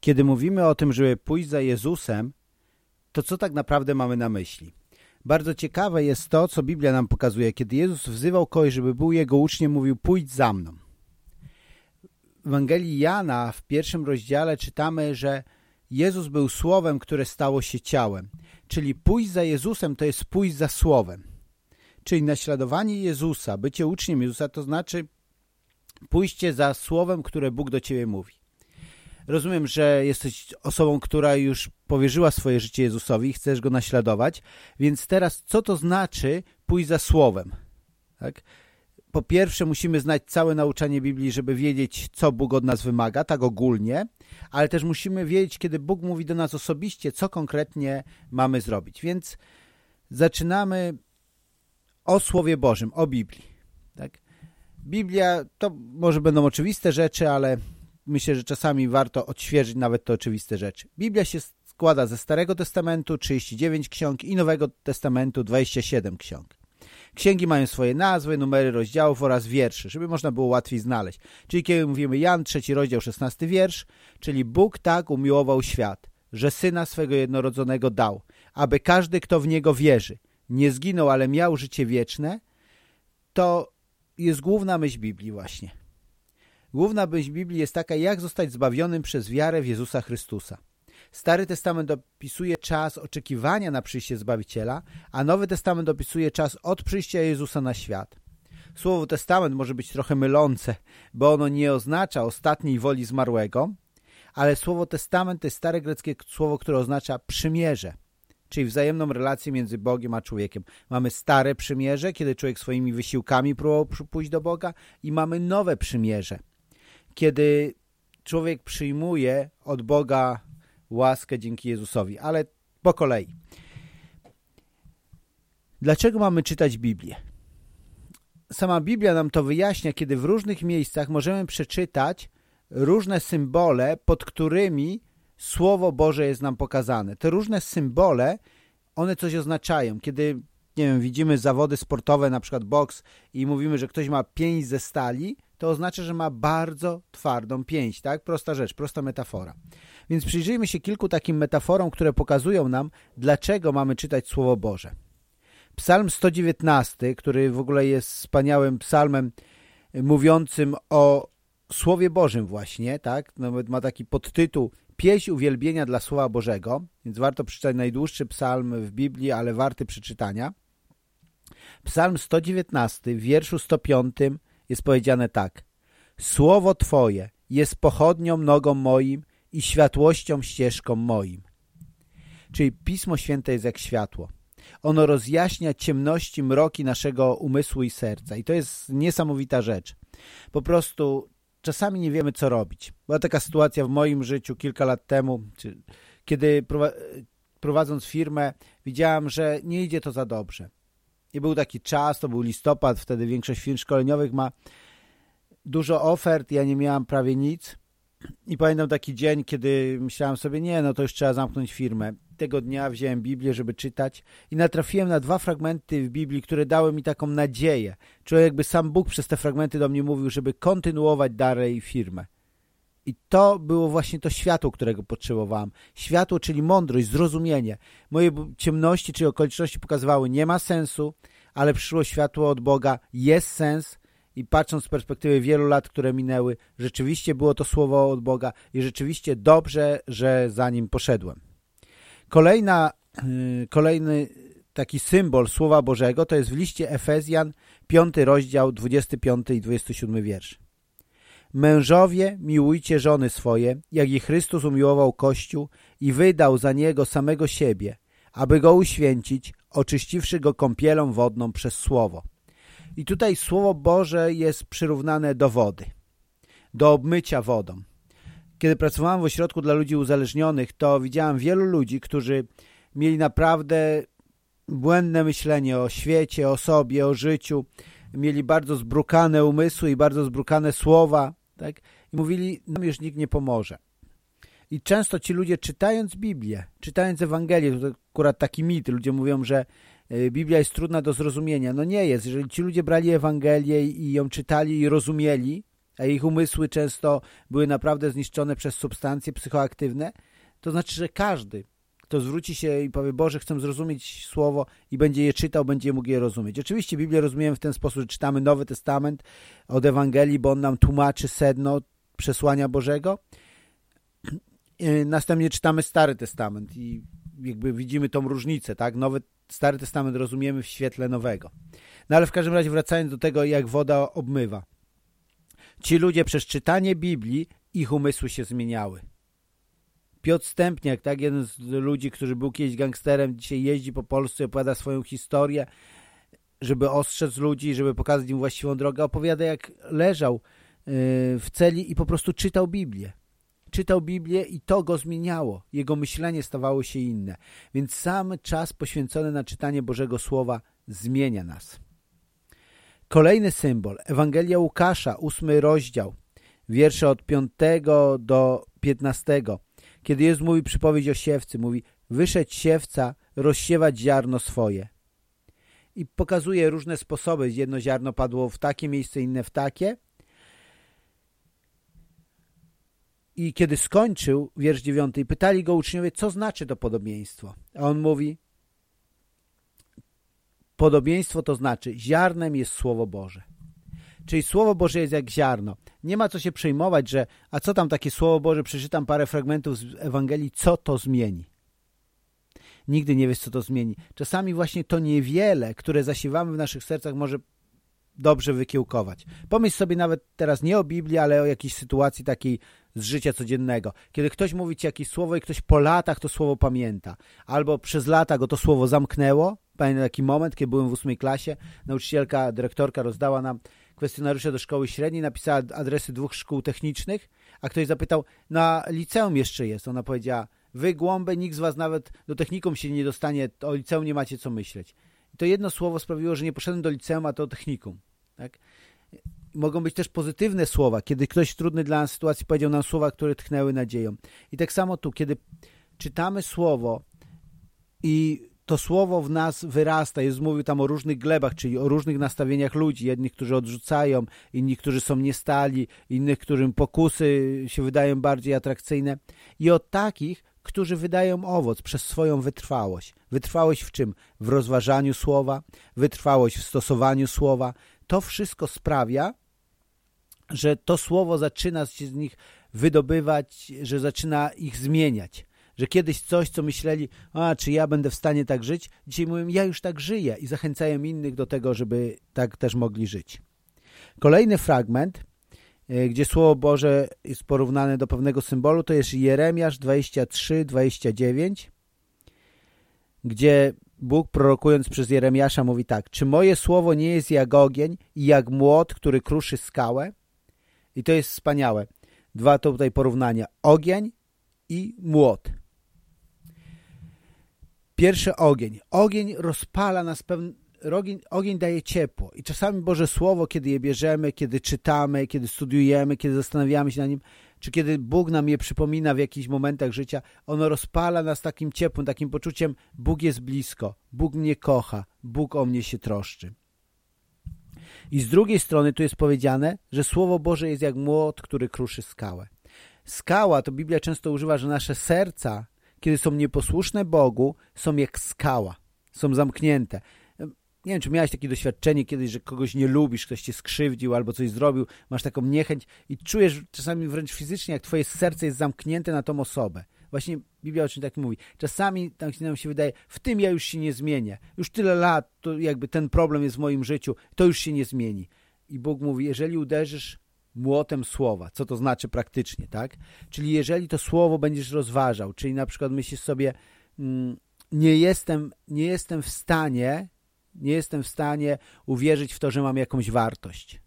Kiedy mówimy o tym, żeby pójść za Jezusem, to co tak naprawdę mamy na myśli? Bardzo ciekawe jest to, co Biblia nam pokazuje. Kiedy Jezus wzywał kogoś, żeby był jego uczniem, mówił pójdź za mną. W Ewangelii Jana w pierwszym rozdziale czytamy, że Jezus był słowem, które stało się ciałem. Czyli pójść za Jezusem to jest pójść za słowem. Czyli naśladowanie Jezusa, bycie uczniem Jezusa to znaczy pójście za słowem, które Bóg do ciebie mówi. Rozumiem, że jesteś osobą, która już powierzyła swoje życie Jezusowi i chcesz Go naśladować, więc teraz co to znaczy pójść za Słowem? Tak? Po pierwsze musimy znać całe nauczanie Biblii, żeby wiedzieć, co Bóg od nas wymaga, tak ogólnie, ale też musimy wiedzieć, kiedy Bóg mówi do nas osobiście, co konkretnie mamy zrobić. Więc zaczynamy o Słowie Bożym, o Biblii. Tak? Biblia to może będą oczywiste rzeczy, ale myślę, że czasami warto odświeżyć nawet te oczywiste rzeczy. Biblia się składa ze Starego Testamentu 39 ksiąg i Nowego Testamentu 27 ksiąg. Księgi mają swoje nazwy, numery rozdziałów oraz wierszy, żeby można było łatwiej znaleźć. Czyli kiedy mówimy Jan, trzeci rozdział, 16 wiersz, czyli Bóg tak umiłował świat, że Syna swego jednorodzonego dał, aby każdy, kto w Niego wierzy, nie zginął, ale miał życie wieczne, to jest główna myśl Biblii właśnie. Główna myśl Biblii jest taka, jak zostać zbawionym przez wiarę w Jezusa Chrystusa. Stary Testament opisuje czas oczekiwania na przyjście Zbawiciela, a Nowy Testament opisuje czas od przyjścia Jezusa na świat. Słowo Testament może być trochę mylące, bo ono nie oznacza ostatniej woli zmarłego, ale słowo Testament to jest stare greckie słowo, które oznacza przymierze, czyli wzajemną relację między Bogiem a człowiekiem. Mamy stare przymierze, kiedy człowiek swoimi wysiłkami próbował pójść do Boga i mamy nowe przymierze, kiedy człowiek przyjmuje od Boga łaskę dzięki Jezusowi, ale po kolei. Dlaczego mamy czytać Biblię? Sama Biblia nam to wyjaśnia, kiedy w różnych miejscach możemy przeczytać różne symbole, pod którymi Słowo Boże jest nam pokazane. Te różne symbole, one coś oznaczają. Kiedy, nie wiem, widzimy zawody sportowe, na przykład boks i mówimy, że ktoś ma pięść ze stali, to oznacza, że ma bardzo twardą pięść, tak? Prosta rzecz, prosta metafora. Więc przyjrzyjmy się kilku takim metaforom, które pokazują nam, dlaczego mamy czytać Słowo Boże. Psalm 119, który w ogóle jest wspaniałym psalmem mówiącym o Słowie Bożym właśnie, tak? Nawet ma taki podtytuł Pieśń uwielbienia dla Słowa Bożego, więc warto przeczytać najdłuższy psalm w Biblii, ale warty przeczytania. Psalm 119 w wierszu 105 jest powiedziane tak. Słowo Twoje jest pochodnią nogą moim i światłością ścieżką moim. Czyli Pismo Święte jest jak światło. Ono rozjaśnia ciemności, mroki naszego umysłu i serca. I to jest niesamowita rzecz. Po prostu czasami nie wiemy, co robić. Była taka sytuacja w moim życiu kilka lat temu, kiedy prowadząc firmę, widziałem, że nie idzie to za dobrze. I był taki czas, to był listopad, wtedy większość firm szkoleniowych ma dużo ofert, ja nie miałam prawie nic. I pamiętam taki dzień, kiedy myślałem sobie, nie, no to już trzeba zamknąć firmę. Tego dnia wziąłem Biblię, żeby czytać i natrafiłem na dwa fragmenty w Biblii, które dały mi taką nadzieję. Czułem jakby sam Bóg przez te fragmenty do mnie mówił, żeby kontynuować dalej firmę. I to było właśnie to światło, którego potrzebowałem. Światło, czyli mądrość, zrozumienie. Moje ciemności czy okoliczności pokazywały, nie ma sensu, ale przyszło światło od Boga, jest sens i patrząc z perspektywy wielu lat, które minęły, rzeczywiście było to słowo od Boga i rzeczywiście dobrze, że za nim poszedłem. Kolejna, yy, kolejny taki symbol Słowa Bożego to jest w liście Efezjan, 5 rozdział, 25 i 27 wiersz. Mężowie, miłujcie żony swoje, jak i Chrystus umiłował Kościół i wydał za niego samego siebie, aby go uświęcić, oczyściwszy go kąpielą wodną przez Słowo. I tutaj Słowo Boże jest przyrównane do wody, do obmycia wodą. Kiedy pracowałem w ośrodku dla ludzi uzależnionych, to widziałem wielu ludzi, którzy mieli naprawdę błędne myślenie o świecie, o sobie, o życiu, mieli bardzo zbrukane umysły i bardzo zbrukane słowa, tak? I mówili, nam już nikt nie pomoże. I często ci ludzie czytając Biblię, czytając Ewangelię, to akurat taki mit, ludzie mówią, że e, Biblia jest trudna do zrozumienia. No nie jest. Jeżeli ci ludzie brali Ewangelię i ją czytali i rozumieli, a ich umysły często były naprawdę zniszczone przez substancje psychoaktywne, to znaczy, że każdy, kto zwróci się i powie, Boże, chcę zrozumieć Słowo i będzie je czytał, będzie mógł je rozumieć. Oczywiście Biblię rozumiemy w ten sposób, że czytamy Nowy Testament od Ewangelii, bo on nam tłumaczy sedno przesłania Bożego. Następnie czytamy Stary Testament i jakby widzimy tą różnicę, tak? Nowy, Stary Testament rozumiemy w świetle Nowego. No ale w każdym razie wracając do tego, jak woda obmywa. Ci ludzie przez czytanie Biblii, ich umysły się zmieniały. Piotr Stępniak, tak, jeden z ludzi, który był kiedyś gangsterem, dzisiaj jeździ po Polsce, opowiada swoją historię, żeby ostrzec ludzi, żeby pokazać im właściwą drogę. Opowiada, jak leżał y, w celi i po prostu czytał Biblię. Czytał Biblię i to go zmieniało. Jego myślenie stawało się inne. Więc sam czas poświęcony na czytanie Bożego Słowa zmienia nas. Kolejny symbol. Ewangelia Łukasza, ósmy rozdział, wiersze od 5 do 15. Kiedy Jezus mówi przypowiedź o siewcy, mówi wyszedł siewca rozsiewać ziarno swoje. I pokazuje różne sposoby. Jedno ziarno padło w takie miejsce, inne w takie. I kiedy skończył, wiersz dziewiąty, pytali go uczniowie, co znaczy to podobieństwo. A on mówi, podobieństwo to znaczy, ziarnem jest Słowo Boże. Czyli Słowo Boże jest jak ziarno. Nie ma co się przejmować, że a co tam takie Słowo Boże, przeczytam parę fragmentów z Ewangelii, co to zmieni? Nigdy nie wiesz, co to zmieni. Czasami właśnie to niewiele, które zasiewamy w naszych sercach, może dobrze wykiełkować. Pomyśl sobie nawet teraz nie o Biblii, ale o jakiejś sytuacji takiej z życia codziennego. Kiedy ktoś mówi ci jakieś słowo i ktoś po latach to słowo pamięta, albo przez lata go to słowo zamknęło. Pamiętam taki moment, kiedy byłem w ósmej klasie, nauczycielka, dyrektorka rozdała nam kwestionariusze do szkoły średniej, napisała adresy dwóch szkół technicznych, a ktoś zapytał, na liceum jeszcze jest. Ona powiedziała, wy głąbe, nikt z was nawet do technikum się nie dostanie, o liceum nie macie co myśleć. I to jedno słowo sprawiło, że nie poszedłem do liceum, a to technikum. Tak? Mogą być też pozytywne słowa, kiedy ktoś w trudnej dla nas sytuacji powiedział nam słowa, które tchnęły nadzieją. I tak samo tu, kiedy czytamy słowo i to słowo w nas wyrasta. Jezus mówił tam o różnych glebach, czyli o różnych nastawieniach ludzi. Jednych, którzy odrzucają, inni, którzy są niestali, innych, którym pokusy się wydają bardziej atrakcyjne. I o takich, którzy wydają owoc przez swoją wytrwałość. Wytrwałość w czym? W rozważaniu słowa, wytrwałość w stosowaniu słowa. To wszystko sprawia, że to słowo zaczyna się z nich wydobywać, że zaczyna ich zmieniać że kiedyś coś, co myśleli, a czy ja będę w stanie tak żyć, dzisiaj mówią, ja już tak żyję i zachęcają innych do tego, żeby tak też mogli żyć. Kolejny fragment, e, gdzie Słowo Boże jest porównane do pewnego symbolu, to jest Jeremiasz 23-29, gdzie Bóg prorokując przez Jeremiasza mówi tak, czy moje słowo nie jest jak ogień i jak młot, który kruszy skałę? I to jest wspaniałe. Dwa to tutaj porównania. Ogień i młot. Pierwszy ogień. Ogień rozpala nas pewien... Ogień, ogień daje ciepło i czasami Boże Słowo, kiedy je bierzemy, kiedy czytamy, kiedy studiujemy, kiedy zastanawiamy się na nim, czy kiedy Bóg nam je przypomina w jakichś momentach życia, ono rozpala nas takim ciepłem, takim poczuciem Bóg jest blisko, Bóg mnie kocha, Bóg o mnie się troszczy. I z drugiej strony tu jest powiedziane, że Słowo Boże jest jak młot, który kruszy skałę. Skała to Biblia często używa, że nasze serca kiedy są nieposłuszne Bogu, są jak skała, są zamknięte. Nie wiem, czy miałeś takie doświadczenie kiedyś, że kogoś nie lubisz, ktoś cię skrzywdził albo coś zrobił, masz taką niechęć i czujesz czasami wręcz fizycznie, jak twoje serce jest zamknięte na tą osobę. Właśnie Biblia o czym tak mówi. Czasami tak nam się wydaje, w tym ja już się nie zmienię. Już tyle lat, to jakby ten problem jest w moim życiu, to już się nie zmieni. I Bóg mówi, jeżeli uderzysz młotem słowa. Co to znaczy praktycznie, tak? Czyli jeżeli to słowo będziesz rozważał, czyli na przykład myślisz sobie, mm, nie jestem, nie jestem w stanie, nie jestem w stanie uwierzyć w to, że mam jakąś wartość.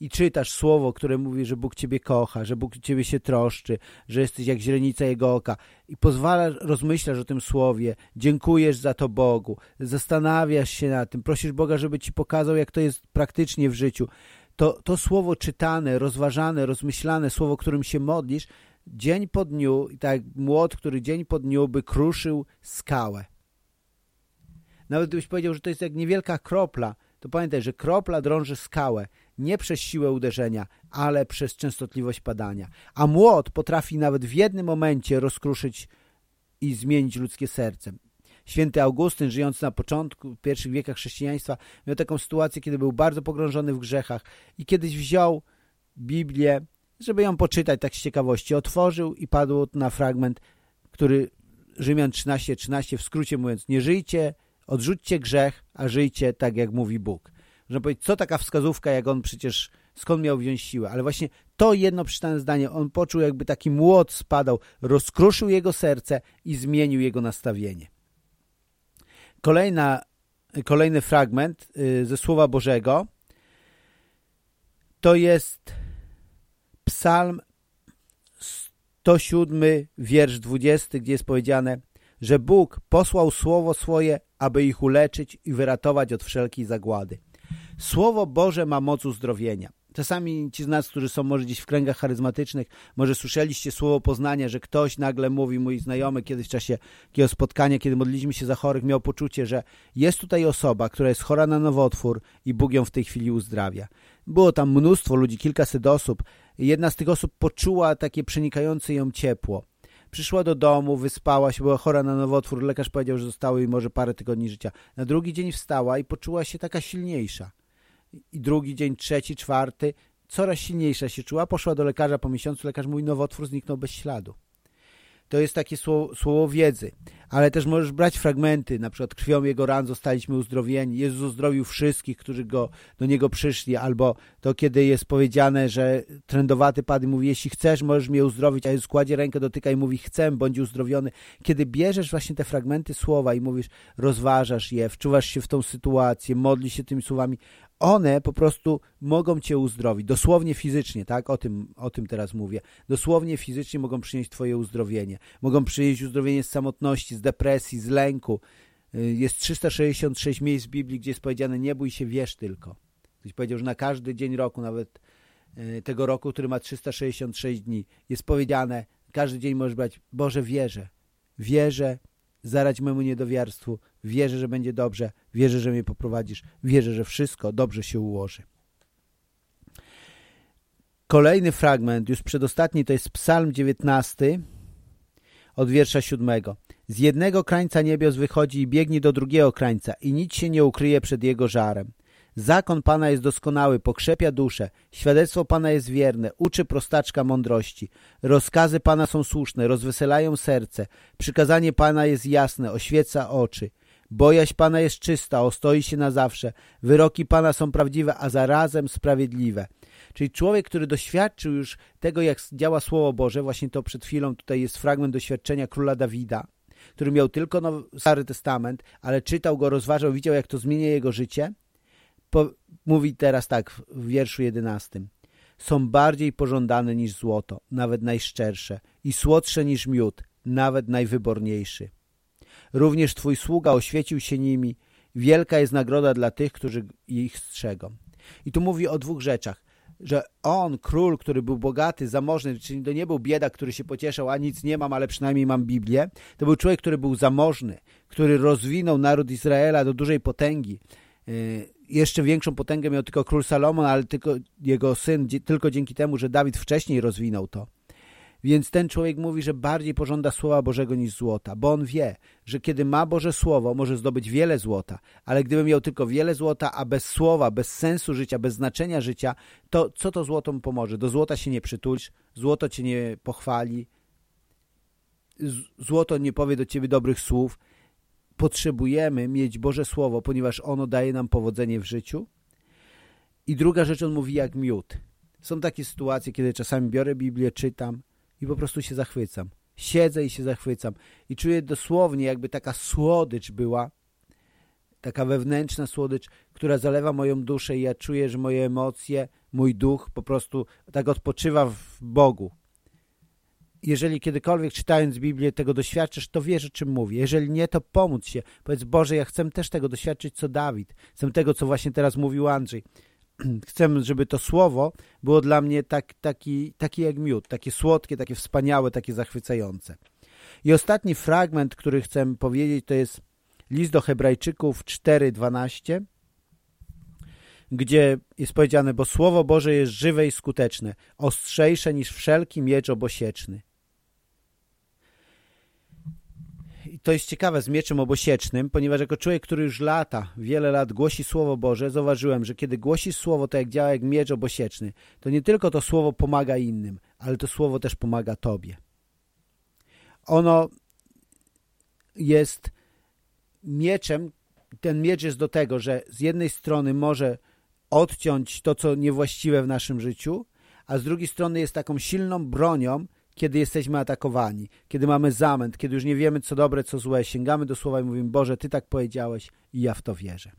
I czytasz słowo, które mówi, że Bóg Ciebie kocha, że Bóg Ciebie się troszczy, że jesteś jak źrenica Jego oka. I pozwalasz, rozmyślasz o tym słowie, dziękujesz za to Bogu, zastanawiasz się na tym, prosisz Boga, żeby Ci pokazał, jak to jest praktycznie w życiu to, to słowo czytane, rozważane, rozmyślane, słowo, którym się modlisz, dzień po dniu, tak młot, który dzień po dniu by kruszył skałę. Nawet gdybyś powiedział, że to jest jak niewielka kropla, to pamiętaj, że kropla drąży skałę. nie przez siłę uderzenia, ale przez częstotliwość padania. A młot potrafi nawet w jednym momencie rozkruszyć i zmienić ludzkie serce. Święty Augustyn, żyjący na początku, w pierwszych wiekach chrześcijaństwa, miał taką sytuację, kiedy był bardzo pogrążony w grzechach i kiedyś wziął Biblię, żeby ją poczytać tak z ciekawości. Otworzył i padł na fragment, który Rzymian 13:13 13, w skrócie mówiąc, nie żyjcie, odrzućcie grzech, a żyjcie tak, jak mówi Bóg. Można powiedzieć, co taka wskazówka, jak on przecież, skąd miał wziąć siłę? Ale właśnie to jedno przeczytane zdanie, on poczuł jakby taki młot spadał, rozkruszył jego serce i zmienił jego nastawienie. Kolejna, kolejny fragment y, ze Słowa Bożego to jest Psalm 107, wiersz 20, gdzie jest powiedziane, że Bóg posłał Słowo swoje, aby ich uleczyć i wyratować od wszelkiej zagłady. Słowo Boże ma moc uzdrowienia. Czasami ci z nas, którzy są może gdzieś w kręgach charyzmatycznych, może słyszeliście słowo poznania, że ktoś nagle mówi, mój znajomy kiedyś w czasie takiego spotkania, kiedy modliliśmy się za chorych, miał poczucie, że jest tutaj osoba, która jest chora na nowotwór i Bóg ją w tej chwili uzdrawia. Było tam mnóstwo ludzi, kilkaset osób. Jedna z tych osób poczuła takie przenikające ją ciepło. Przyszła do domu, wyspała się, była chora na nowotwór. Lekarz powiedział, że zostało jej może parę tygodni życia. Na drugi dzień wstała i poczuła się taka silniejsza i drugi dzień, trzeci, czwarty, coraz silniejsza się czuła. Poszła do lekarza po miesiącu, lekarz mówi, nowotwór zniknął bez śladu. To jest takie słowo, słowo wiedzy. Ale też możesz brać fragmenty, na przykład krwią Jego ran zostaliśmy uzdrowieni. Jezus uzdrowił wszystkich, którzy go, do Niego przyszli. Albo to, kiedy jest powiedziane, że trędowaty padł i mówi, jeśli chcesz, możesz mnie uzdrowić, a Jezus kładzie rękę, dotyka i mówi, chcę, bądź uzdrowiony. Kiedy bierzesz właśnie te fragmenty słowa i mówisz, rozważasz je, wczuwasz się w tą sytuację, modlisz się tymi słowami, one po prostu mogą cię uzdrowić, dosłownie fizycznie, tak? O tym, o tym teraz mówię. Dosłownie fizycznie mogą przynieść twoje uzdrowienie. Mogą przynieść uzdrowienie z samotności, z depresji, z lęku. Y, jest 366 miejsc w Biblii, gdzie jest powiedziane nie bój się, wierz tylko. Ktoś powiedział, że na każdy dzień roku, nawet y, tego roku, który ma 366 dni, jest powiedziane, każdy dzień możesz brać, Boże, wierzę. Wierzę, zarać memu niedowiarstwu, wierzę, że będzie dobrze, wierzę, że mnie poprowadzisz, wierzę, że wszystko dobrze się ułoży. Kolejny fragment, już przedostatni, to jest Psalm 19 od wiersza 7. Z jednego krańca niebios wychodzi i biegnie do drugiego krańca i nic się nie ukryje przed jego żarem. Zakon Pana jest doskonały, pokrzepia duszę. Świadectwo Pana jest wierne, uczy prostaczka mądrości. Rozkazy Pana są słuszne, rozweselają serce. Przykazanie Pana jest jasne, oświeca oczy. Bojaźń Pana jest czysta, ostoi się na zawsze. Wyroki Pana są prawdziwe, a zarazem sprawiedliwe. Czyli człowiek, który doświadczył już tego, jak działa Słowo Boże, właśnie to przed chwilą tutaj jest fragment doświadczenia króla Dawida, który miał tylko Nowy, Stary Testament, ale czytał go, rozważał, widział, jak to zmienia jego życie – po, mówi teraz tak w wierszu jedenastym. Są bardziej pożądane niż złoto, nawet najszczersze, i słodsze niż miód, nawet najwyborniejszy. Również Twój sługa oświecił się nimi, wielka jest nagroda dla tych, którzy ich strzegą. I tu mówi o dwóch rzeczach, że on, król, który był bogaty, zamożny, czyli to nie był biedak, który się pocieszał, a nic nie mam, ale przynajmniej mam Biblię, to był człowiek, który był zamożny, który rozwinął naród Izraela do dużej potęgi, y, jeszcze większą potęgę miał tylko król Salomon, ale tylko jego syn, tylko dzięki temu, że Dawid wcześniej rozwinął to. Więc ten człowiek mówi, że bardziej pożąda Słowa Bożego niż złota, bo on wie, że kiedy ma Boże Słowo, może zdobyć wiele złota, ale gdyby miał tylko wiele złota, a bez słowa, bez sensu życia, bez znaczenia życia, to co to złoto mu pomoże? Do złota się nie przytulisz, złoto cię nie pochwali, złoto nie powie do ciebie dobrych słów, potrzebujemy mieć Boże Słowo, ponieważ ono daje nam powodzenie w życiu. I druga rzecz, on mówi jak miód. Są takie sytuacje, kiedy czasami biorę Biblię, czytam i po prostu się zachwycam. Siedzę i się zachwycam. I czuję dosłownie, jakby taka słodycz była, taka wewnętrzna słodycz, która zalewa moją duszę i ja czuję, że moje emocje, mój duch po prostu tak odpoczywa w Bogu jeżeli kiedykolwiek czytając Biblię tego doświadczysz, to wiesz o czym mówię. Jeżeli nie, to pomóc się. Powiedz, Boże, ja chcę też tego doświadczyć, co Dawid. Chcę tego, co właśnie teraz mówił Andrzej. Chcę, żeby to słowo było dla mnie tak, taki, taki jak miód, takie słodkie, takie wspaniałe, takie zachwycające. I ostatni fragment, który chcę powiedzieć, to jest list do hebrajczyków 4.12. gdzie jest powiedziane, bo Słowo Boże jest żywe i skuteczne, ostrzejsze niż wszelki miecz obosieczny. I to jest ciekawe z mieczem obosiecznym, ponieważ jako człowiek, który już lata, wiele lat głosi Słowo Boże, zauważyłem, że kiedy głosisz Słowo, to jak działa jak miecz obosieczny, to nie tylko to Słowo pomaga innym, ale to Słowo też pomaga Tobie. Ono jest mieczem, ten miecz jest do tego, że z jednej strony może odciąć to, co niewłaściwe w naszym życiu, a z drugiej strony jest taką silną bronią, kiedy jesteśmy atakowani, kiedy mamy zamęt, kiedy już nie wiemy, co dobre, co złe, sięgamy do słowa i mówimy, Boże, Ty tak powiedziałeś i ja w to wierzę.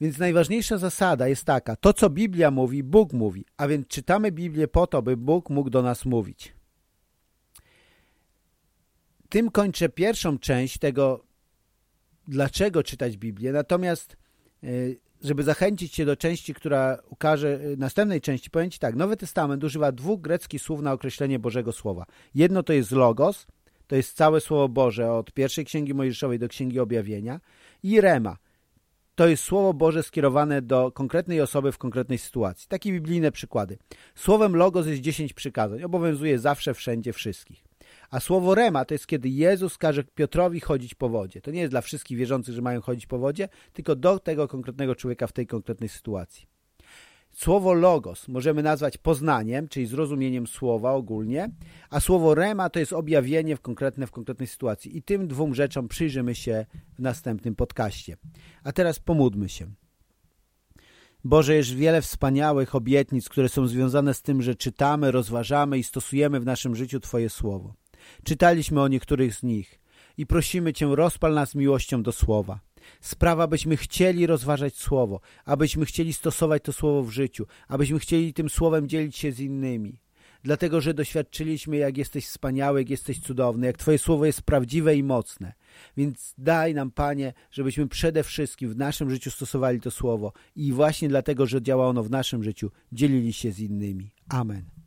Więc najważniejsza zasada jest taka, to co Biblia mówi, Bóg mówi, a więc czytamy Biblię po to, by Bóg mógł do nas mówić. Tym kończę pierwszą część tego, dlaczego czytać Biblię, natomiast e, żeby zachęcić Cię do części, która ukaże e, następnej części, powiem Ci tak, Nowy Testament używa dwóch greckich słów na określenie Bożego Słowa. Jedno to jest logos, to jest całe Słowo Boże od pierwszej Księgi Mojżeszowej do Księgi Objawienia i rema, to jest Słowo Boże skierowane do konkretnej osoby w konkretnej sytuacji. Takie biblijne przykłady. Słowem logos jest 10 przykazań, obowiązuje zawsze, wszędzie, wszystkich. A słowo rema to jest kiedy Jezus każe Piotrowi chodzić po wodzie. To nie jest dla wszystkich wierzących, że mają chodzić po wodzie, tylko do tego konkretnego człowieka w tej konkretnej sytuacji. Słowo logos możemy nazwać poznaniem, czyli zrozumieniem słowa ogólnie, a słowo rema to jest objawienie w konkretne w konkretnej sytuacji. I tym dwóm rzeczom przyjrzymy się w następnym podcaście. A teraz pomódmy się. Boże, jest wiele wspaniałych obietnic, które są związane z tym, że czytamy, rozważamy i stosujemy w naszym życiu Twoje słowo. Czytaliśmy o niektórych z nich i prosimy Cię, rozpal nas miłością do słowa. Sprawa, abyśmy chcieli rozważać Słowo, abyśmy chcieli stosować to Słowo w życiu, abyśmy chcieli tym Słowem dzielić się z innymi. Dlatego, że doświadczyliśmy, jak jesteś wspaniały, jak jesteś cudowny, jak Twoje Słowo jest prawdziwe i mocne. Więc daj nam, Panie, żebyśmy przede wszystkim w naszym życiu stosowali to Słowo i właśnie dlatego, że działa ono w naszym życiu, dzielili się z innymi. Amen.